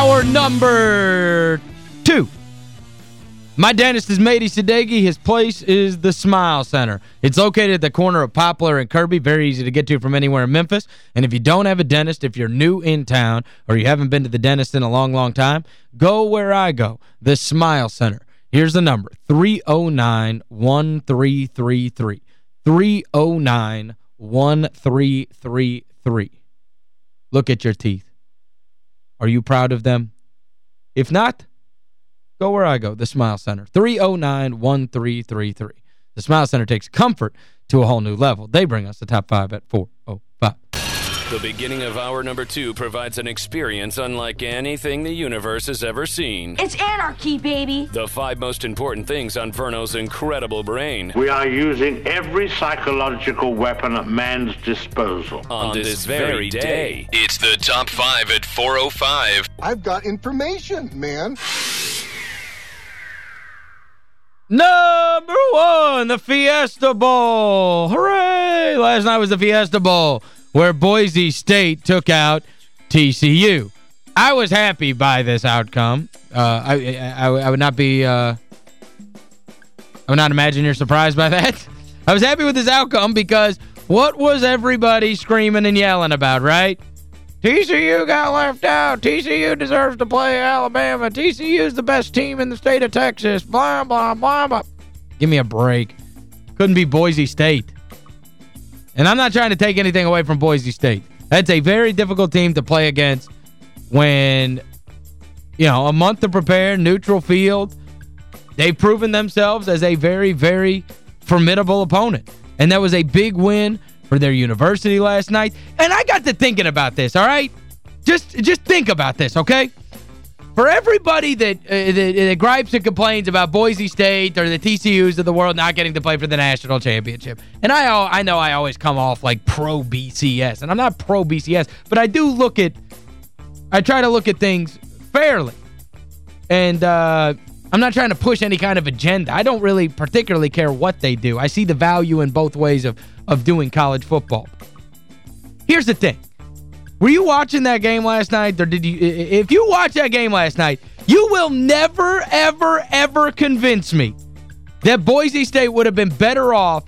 Hour number two. My dentist is Mady Sadeghi. His place is the Smile Center. It's located at the corner of Poplar and Kirby. Very easy to get to from anywhere in Memphis. And if you don't have a dentist, if you're new in town or you haven't been to the dentist in a long, long time, go where I go, the Smile Center. Here's the number, 309-1333. 309-1333. Look at your teeth. Are you proud of them? If not, go where I go, the Smile Center. 309-1333. The Smile Center takes comfort to a whole new level. They bring us the top five at 405. The beginning of hour number two provides an experience unlike anything the universe has ever seen. It's anarchy, baby. The five most important things on Verno's incredible brain. We are using every psychological weapon at man's disposal. On, this, this, very day. It's the top five at 405. I've got information, man. Number one, the Fiesta Bowl. Hooray! Last night was the Fiesta Bowl where Boise State took out TCU. I was happy by this outcome. Uh, I, I, I would not be... Uh, I would not imagine you're surprised by that. I was happy with this outcome because what was everybody screaming and yelling about, right? TCU got left out. TCU deserves to play Alabama. TCU is the best team in the state of Texas. Blah, blah, blah, blah. Give me a break. Couldn't be Boise State. And I'm not trying to take anything away from Boise State. That's a very difficult team to play against when, you know, a month to prepare, neutral field. They've proven themselves as a very, very formidable opponent. And that was a big win for their university last night. And I got to thinking about this, all right? Just just think about this, okay? For everybody that, uh, that, that gripes and complains about Boise State or the TCUs of the world not getting to play for the national championship, and I I know I always come off like pro-BCS, and I'm not pro-BCS, but I do look at, I try to look at things fairly. And uh, I'm not trying to push any kind of agenda. I don't really particularly care what they do. I see the value in both ways of, of doing college football. Here's the thing. Were you watching that game last night? Or did you if you watch that game last night, you will never, ever, ever convince me that Boise State would have been better off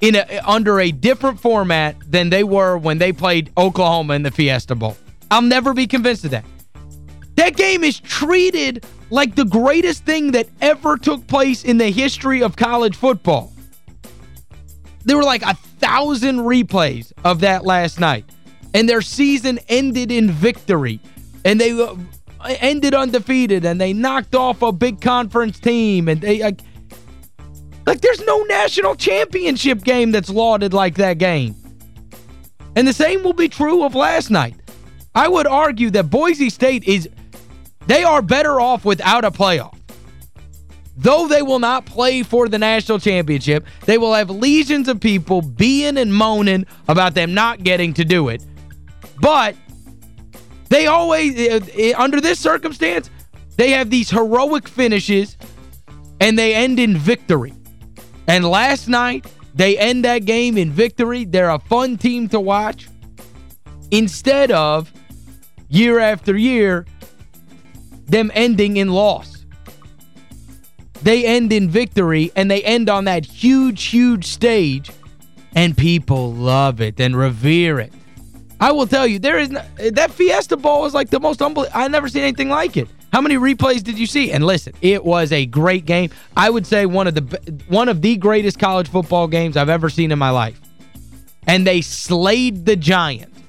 in a, under a different format than they were when they played Oklahoma in the Fiesta Bowl. I'll never be convinced of that. That game is treated like the greatest thing that ever took place in the history of college football. There were like a thousand replays of that last night and their season ended in victory. And they uh, ended undefeated, and they knocked off a big conference team. And they like, like there's no national championship game that's lauded like that game. And the same will be true of last night. I would argue that Boise State is, they are better off without a playoff. Though they will not play for the national championship, they will have legions of people being and moaning about them not getting to do it. But they always, uh, uh, under this circumstance, they have these heroic finishes and they end in victory. And last night, they end that game in victory. They're a fun team to watch. Instead of, year after year, them ending in loss. They end in victory, and they end on that huge, huge stage, and people love it and revere it. I will tell you, there is no, that Fiesta Bowl is like the most unbelievable. I've never seen anything like it. How many replays did you see? And listen, it was a great game. I would say one of the one of the greatest college football games I've ever seen in my life. And they slayed the Giants.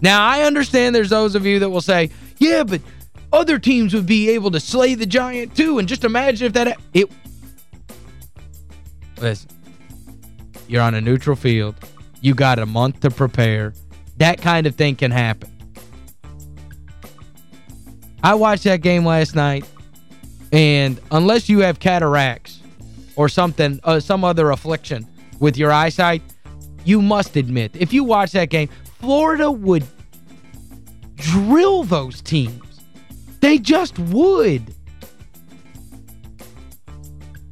Now, I understand there's those of you that will say, yeah, but other teams would be able to slay the Giant too. And just imagine if that... it. Listen, you're on a neutral field. You got a month to prepare. That kind of thing can happen. I watched that game last night, and unless you have cataracts or something, uh, some other affliction with your eyesight, you must admit, if you watch that game, Florida would drill those teams. They just would.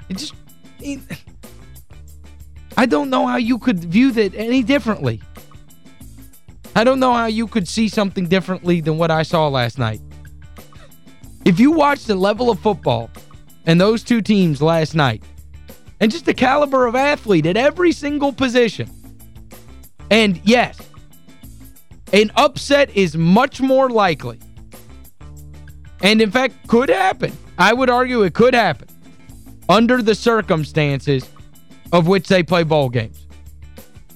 It just... I don't know how you could view that any differently. I don't know how you could see something differently than what I saw last night. If you watch the level of football and those two teams last night, and just the caliber of athlete at every single position, and yes, an upset is much more likely. And in fact, could happen. I would argue it could happen under the circumstances of which they play ball games.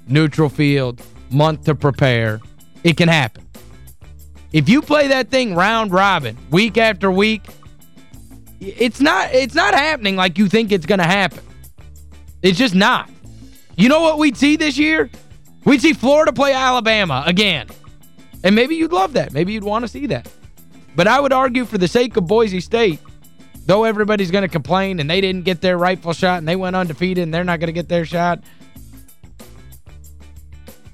Neutral field, month to prepare. It can happen. If you play that thing round robin, week after week, it's not it's not happening like you think it's going to happen. It's just not. You know what we'd see this year? We'd see Florida play Alabama again. And maybe you'd love that. Maybe you'd want to see that. But I would argue for the sake of Boise State, though everybody's going to complain and they didn't get their rightful shot and they went undefeated and they're not going to get their shot,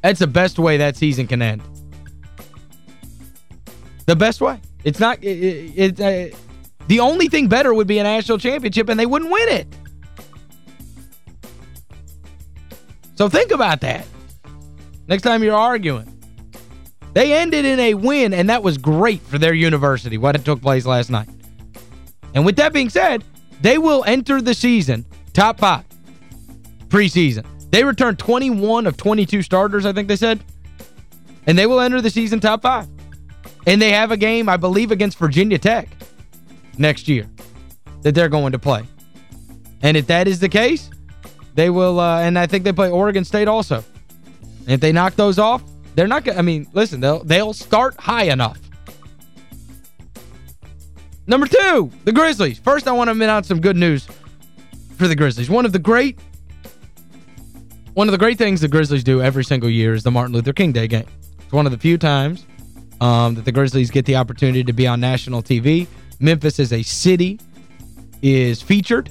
that's the best way that season can end. The best way. It's not it, it uh, the only thing better would be a national championship and they wouldn't win it. So think about that. Next time you're arguing. They ended in a win, and that was great for their university, what it took place last night. And with that being said, they will enter the season top five preseason. They returned 21 of 22 starters, I think they said. And they will enter the season top five. And they have a game, I believe, against Virginia Tech next year that they're going to play. And if that is the case, they will, uh, and I think they play Oregon State also. And if they knock those off, they're not going I mean, listen, they'll, they'll start high enough. Number two, the Grizzlies. First, I want to announce some good news for the Grizzlies. One of the great one of the great things the Grizzlies do every single year is the Martin Luther King Day game. It's one of the few times um, that the Grizzlies get the opportunity to be on national TV. Memphis as a city is featured,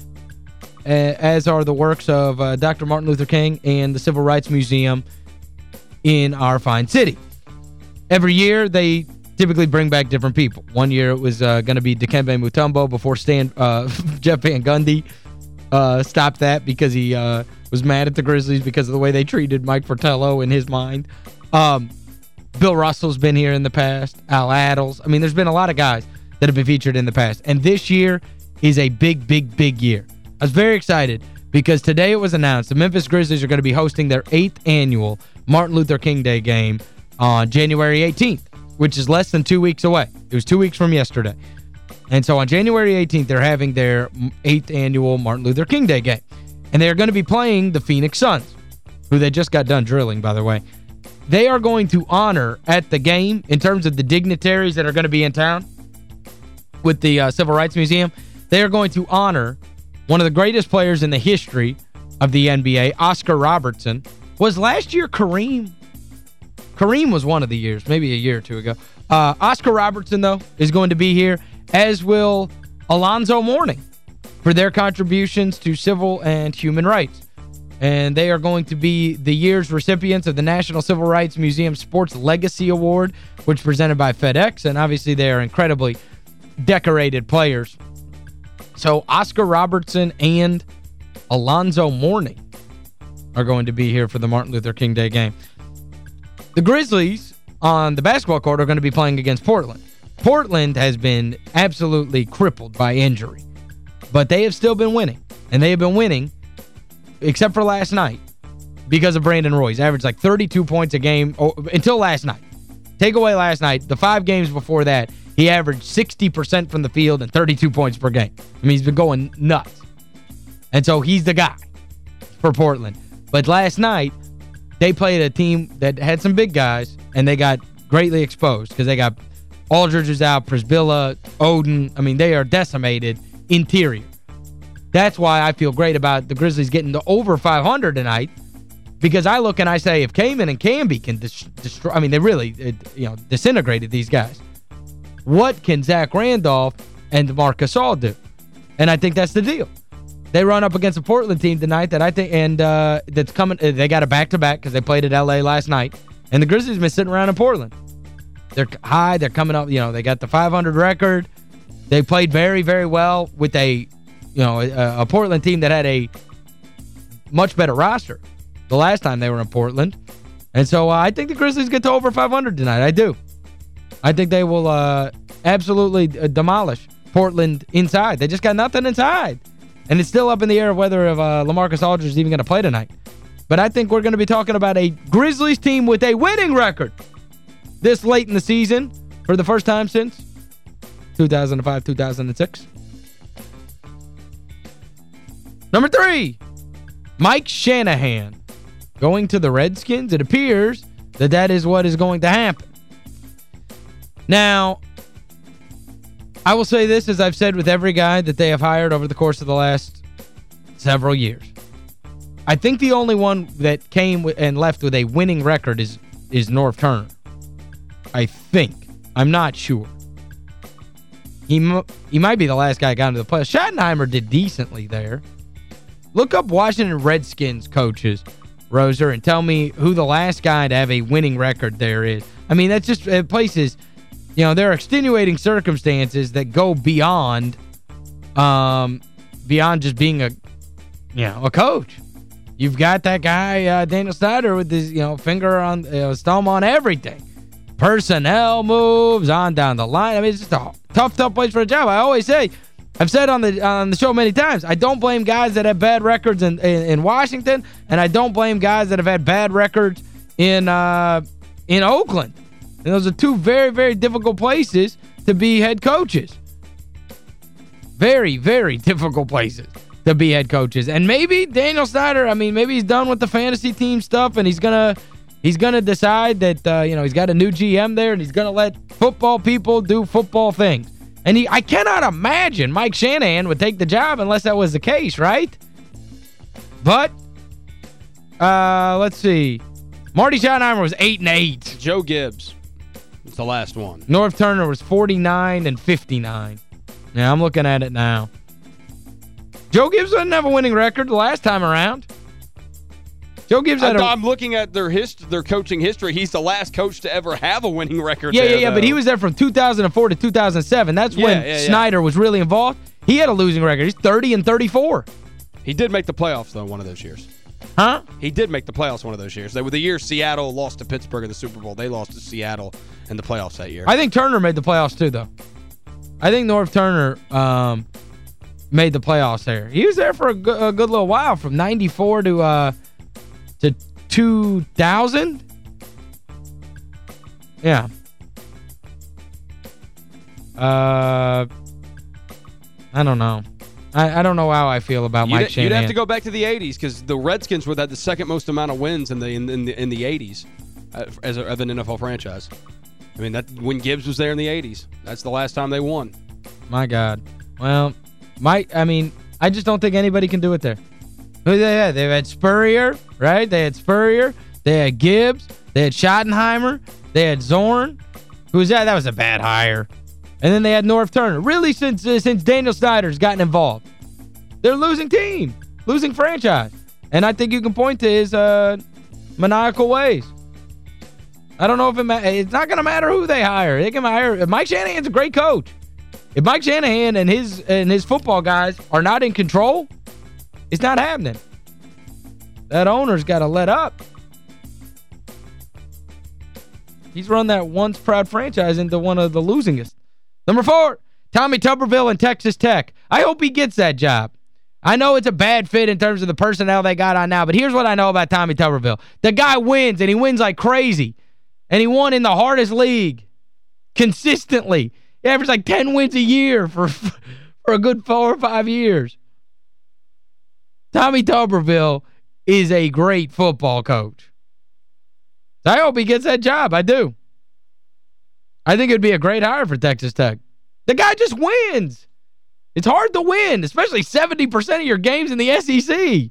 as are the works of uh, Dr. Martin Luther King and the Civil Rights Museum in our fine city. Every year, they typically bring back different people. One year, it was uh, going to be Dikembe Mutombo before Stan, uh, Jeff Van Gundy uh, stopped that because he uh, was mad at the Grizzlies because of the way they treated Mike Fratello in his mind. Um, Bill Russell's been here in the past. Al Attles. I mean, there's been a lot of guys that have been featured in the past. And this year is a big, big, big year. I was very excited because today it was announced the Memphis Grizzlies are going to be hosting their eighth annual Martin Luther King Day game on January 18th, which is less than two weeks away. It was two weeks from yesterday. And so on January 18th, they're having their eighth annual Martin Luther King Day game. And they're going to be playing the Phoenix Suns, who they just got done drilling, by the way. They are going to honor at the game, in terms of the dignitaries that are going to be in town with the uh, Civil Rights Museum, they are going to honor one of the greatest players in the history of the NBA, Oscar Robertson. Was last year Kareem? Kareem was one of the years, maybe a year or two ago. Uh, Oscar Robertson, though, is going to be here, as will Alonzo Mourning for their contributions to civil and human rights. And they are going to be the year's recipients of the National Civil Rights Museum Sports Legacy Award, which is presented by FedEx. And obviously they are incredibly decorated players so Oscar Robertson and Alonzo Mourning are going to be here for the Martin Luther King Day game. The Grizzlies on the basketball court are going to be playing against Portland. Portland has been absolutely crippled by injury. But they have still been winning. And they have been winning, except for last night, because of Brandon Roy's. Averaged like 32 points a game oh, until last night. Take away last night. The five games before that, he averaged 60% from the field and 32 points per game. I mean, he's been going nuts. And so he's the guy for Portland. But last night, they played a team that had some big guys, and they got greatly exposed because they got Aldridge is out, Przybilla, Oden. I mean, they are decimated interior. That's why I feel great about the Grizzlies getting to over 500 tonight because I look and I say if Kaman and Camby can destroy, I mean, they really, you know, disintegrated these guys what can Zach Randolph and Marc Gasol do? And I think that's the deal. They run up against a Portland team tonight that I think and uh, that's coming uh, they got a back-to-back because they played at L.A. last night. And the Grizzlies been sitting around in Portland. They're high, they're coming up, you know, they got the 500 record. They played very, very well with a, you know, a, a Portland team that had a much better roster the last time they were in Portland. And so uh, I think the Grizzlies get to over 500 tonight. I do. I think they will uh, absolutely uh, demolish Portland inside. They just got nothing inside. And it's still up in the air whether of, uh, LaMarcus Aldridge is even going to play tonight. But I think we're going to be talking about a Grizzlies team with a winning record this late in the season for the first time since 2005-2006. Number three, Mike Shanahan going to the Redskins. It appears that that is what is going to happen. Now, I will say this, as I've said with every guy that they have hired over the course of the last several years. I think the only one that came and left with a winning record is is Norv Turner. I think. I'm not sure. He he might be the last guy got into the playoffs. Schottenheimer did decently there. Look up Washington Redskins coaches, Roser, and tell me who the last guy to have a winning record there is. I mean, that's just uh, places, you know, there are extenuating circumstances that go beyond um beyond just being a you know, a coach. You've got that guy, uh, Daniel Snyder, with his, you know, finger on, you know, thumb on everything. Personnel moves, on down the line. I mean, it's just a tough, tough place for a job. I always say, I've said on the on the show many times, I don't blame guys that have bad records in, in, in Washington, and I don't blame guys that have had bad records in uh, in Oakland. And those are two very, very difficult places to be head coaches. Very, very difficult places to be head coaches. And maybe Daniel Snyder, I mean, maybe he's done with the fantasy team stuff and he's going to he's going to decide that, uh, you know, he's got a new GM there and he's going to let football people do football things. And he I cannot imagine Mike Shanahan would take the job unless that was the case, right? But, uh, let's see. Marty Schottenheimer was 8 and 8. Joe Gibbs. It's the last one. Norv Turner was 49 and 59. Yeah, I'm looking at it now. Joe Gibbs didn't have a winning record the last time around. Joe Gibbs had I'm, looking at their hist their coaching history. He's the last coach to ever have a winning record Yeah, there, yeah, yeah, though. but he was there from 2004 to 2007. That's Yeah, when yeah. Snyder was really involved. He had a losing record. He's 30 and 34. He did make the playoffs, though, one of those years. Huh? He did make the playoffs one of those years. They were the year Seattle lost to Pittsburgh in the Super Bowl. They lost to Seattle in the playoffs that year. I think Turner made the playoffs too, though. I think Norv Turner um, made the playoffs there. He was there for a good, a good little while, from 94 to uh, to 2000. Yeah. Uh, I don't know. I, I don't know how I feel about You'd, Mike you'd have to go back to the 80s because the Redskins were have the second most amount of wins in the in, in the in the 80s uh, as, a, as an NFL franchise. I mean, that when Gibbs was there in the 80s. That's the last time they won. My God. Well, Mike, I mean, I just don't think anybody can do it there. Who they had? They had Spurrier, right? They had Spurrier. They had Gibbs. They had Schottenheimer. They had Zorn. Who was that? That was a bad hire. And then they had Norv Turner. Really, since uh, since Daniel Snyder's gotten involved, they're losing team, losing franchise. And I think you can point to his uh, maniacal ways. I don't know if it it's not going to matter who they hire. They can hire Mike Shanahan's a great coach. If Mike Shanahan and his and his football guys are not in control, it's not happening. That owner's got to let up. He's run that once proud franchise into one of the losingest. Number four, Tommy Tuberville and Texas Tech. I hope he gets that job. I know it's a bad fit in terms of the personnel they got on now, but here's what I know about Tommy Tuberville. The guy wins, and he wins like crazy. And he won in the hardest league consistently. He averaged like 10 wins a year for, for a good four or five years. Tommy Tuberville is a great football coach. I hope he gets that job. I do. I think it would be a great hire for Texas Tech. The guy just wins. It's hard to win, especially 70% of your games in the SEC.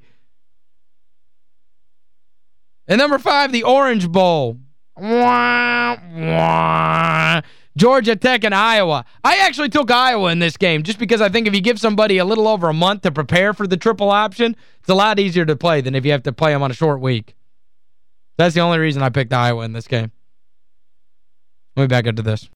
And number five, the Orange Bowl. Wah, wah. Georgia Tech and Iowa. I actually took Iowa in this game just because I think if you give somebody a little over a month to prepare for the triple option, it's a lot easier to play than if you have to play them on a short week. That's the only reason I picked Iowa in this game. Let me back into this.